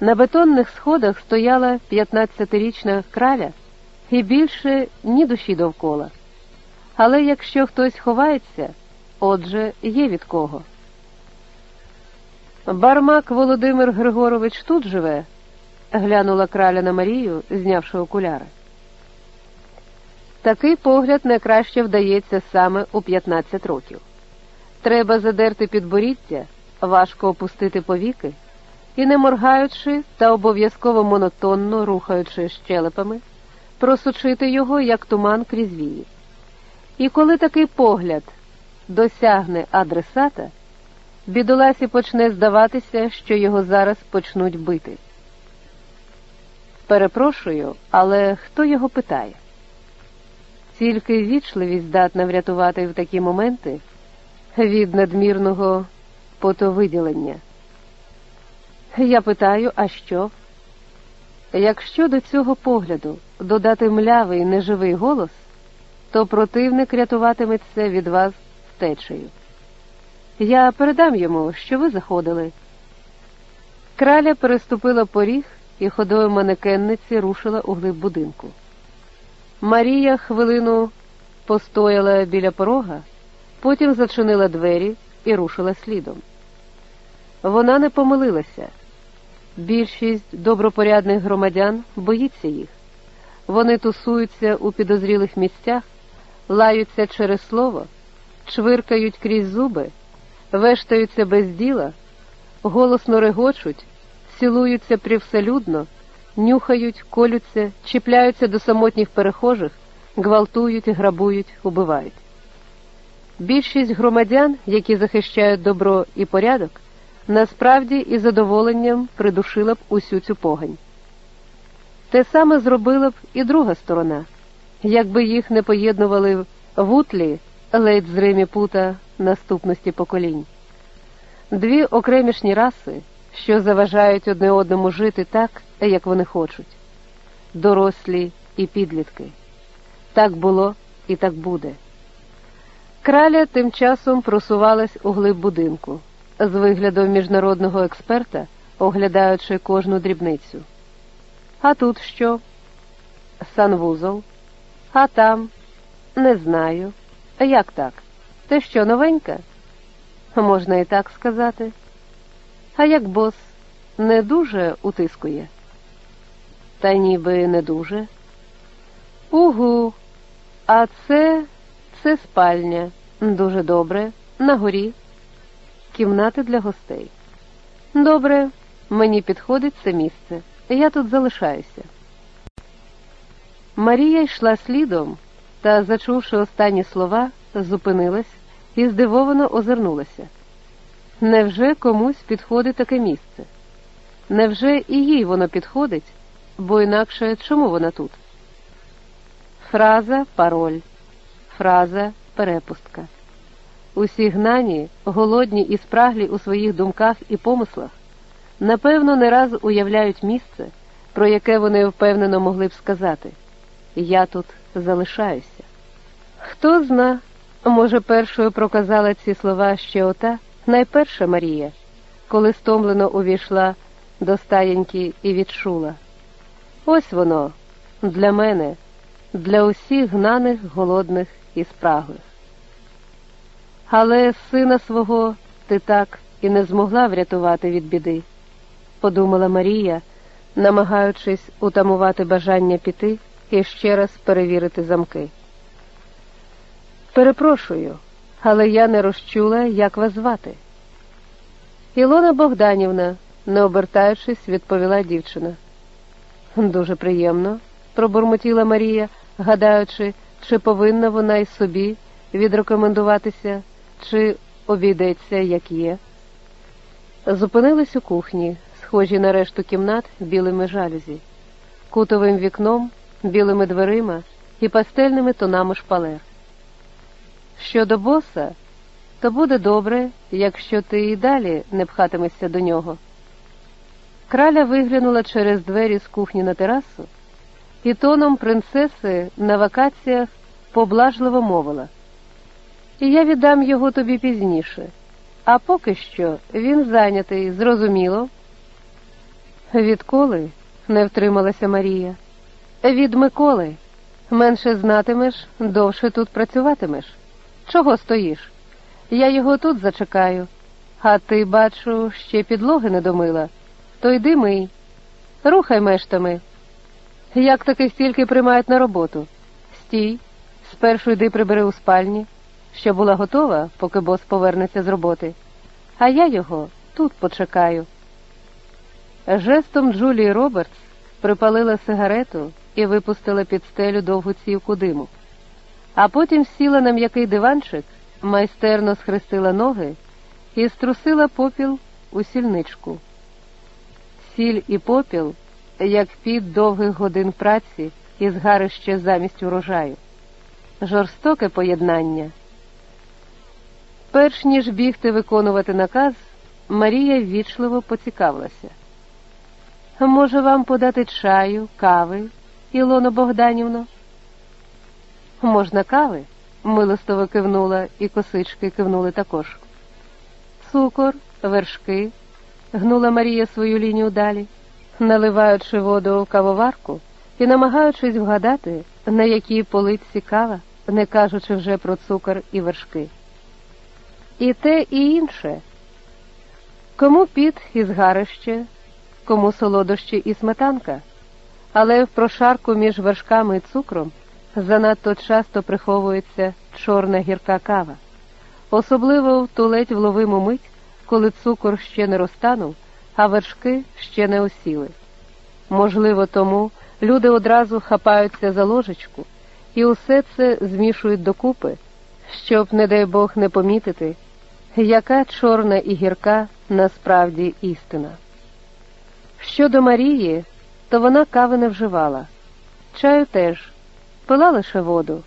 На бетонних сходах стояла 15-річна краля і більше ні душі довкола. Але якщо хтось ховається, отже, є від кого. Бармак Володимир Григорович тут живе, глянула краля на Марію, знявши окуляри. Такий погляд найкраще вдається саме у 15 років. Треба задерти підборіддя, важко опустити повіки і, не моргаючи та обов'язково монотонно рухаючи щелепами, просучити його, як туман крізь вії. І коли такий погляд досягне адресата, бідоласі почне здаватися, що його зараз почнуть бити. Перепрошую, але хто його питає? Тільки вічливість здатна врятувати в такі моменти від надмірного потовиділення. Я питаю, а що? Якщо до цього погляду додати млявий неживий голос, то противник рятуватиметься від вас втечею. Я передам йому, що ви заходили. Краля переступила поріг і ходою манекенниці рушила у глиб будинку. Марія хвилину постояла біля порога, потім зачинила двері і рушила слідом. Вона не помилилася. Більшість добропорядних громадян боїться їх. Вони тусуються у підозрілих місцях, лаються через слово, чвиркають крізь зуби, вештаються без діла, голосно регочуть, цілуються привселюдно, нюхають, колються, чіпляються до самотніх перехожих, гвалтують, грабують, убивають. Більшість громадян, які захищають добро і порядок, насправді із задоволенням придушила б усю цю погань. Те саме зробила б і друга сторона, якби їх не поєднували в утлі ледь зримі пута наступності поколінь. Дві окремішні раси, що заважають одне одному жити так, як вони хочуть, дорослі і підлітки. Так було і так буде. Краля тим часом просувалась у глиб будинку, з виглядом міжнародного експерта, оглядаючи кожну дрібницю. А тут що? Санвузол, а там не знаю. Як так? Те що новенька? Можна і так сказати. А як бос не дуже утискує? Та ніби не дуже. Угу, а це це спальня. Дуже добре. На горі. Кімнати для гостей. Добре, мені підходить це місце. Я тут залишаюся. Марія йшла слідом та, зачувши останні слова, зупинилась і здивовано озирнулася. Невже комусь підходить таке місце? Невже і їй воно підходить, бо інакше чому вона тут? Фраза пароль, фраза перепустка. Усі гнані, голодні і спраглі у своїх думках і помислах, напевно, не раз уявляють місце, про яке вони впевнено могли б сказати Я тут залишаюся. Хто зна, може, першою проказала ці слова ще ота найперша Марія, коли стомлено увійшла до стаєньки і відчула. Ось воно для мене, для усіх гнаних, голодних і спраглих. Але сина свого ти так і не змогла врятувати від біди, подумала Марія, намагаючись утамувати бажання піти і ще раз перевірити замки. Перепрошую, але я не розчула, як вас звати. Ілона Богданівна, не обертаючись, відповіла дівчина. Дуже приємно, пробурмотіла Марія, гадаючи, чи повинна вона й собі відрекомендуватися, чи обійдеться, як є. Зупинились у кухні, схожі на решту кімнат білими жалюзі, кутовим вікном, білими дверима і пастельними тонами шпалер. Щодо боса, то буде добре, якщо ти і далі не пхатимешся до нього. Краля виглянула через двері з кухні на терасу і тоном принцеси на вакаціях поблажливо мовила. Я віддам його тобі пізніше, а поки що він зайнятий, зрозуміло. Відколи? не втрималася Марія. Від Миколи. Менше знатимеш, довше тут працюватимеш. Чого стоїш? Я його тут зачекаю, а ти, бачу, ще підлоги не домила. То йди мий. Рухай мештами. Як таки стільки приймають на роботу? Стій, спершу йди прибери у спальні, що була готова, поки бос повернеться з роботи, а я його тут почекаю. Жестом Джулії Робертс припалила сигарету і випустила під стелю довгу цівку диму, а потім сіла на м'який диванчик, майстерно схрестила ноги і струсила попіл у сільничку. Сіль і попіл, як під довгих годин праці і згарище замість урожаю. Жорстоке поєднання. Перш ніж бігти виконувати наказ, Марія ввічливо поцікавилася. Може, вам подати чаю, кави, Ілоно Богданівно? Можна кави? милостиво кивнула, і косички кивнули також. Цукор, вершки, гнула Марія свою лінію далі, наливаючи воду в кавоварку і намагаючись вгадати, на якій полиці кава, не кажучи вже про цукор і вершки. І те, і інше. Кому під і згарище, кому солодощі і сметанка, але в прошарку між вершками і цукром занадто часто приховується чорна гірка кава, особливо в ту ледь вловиму мить, коли цукор ще не розтанув, а вершки ще не осіли. Можливо, тому люди одразу хапаються за ложечку і усе це змішують докупи, щоб, не дай Бог, не помітити, яка чорна і гірка насправді істина. Щодо Марії, то вона кави не вживала, чаю теж, пила лише воду.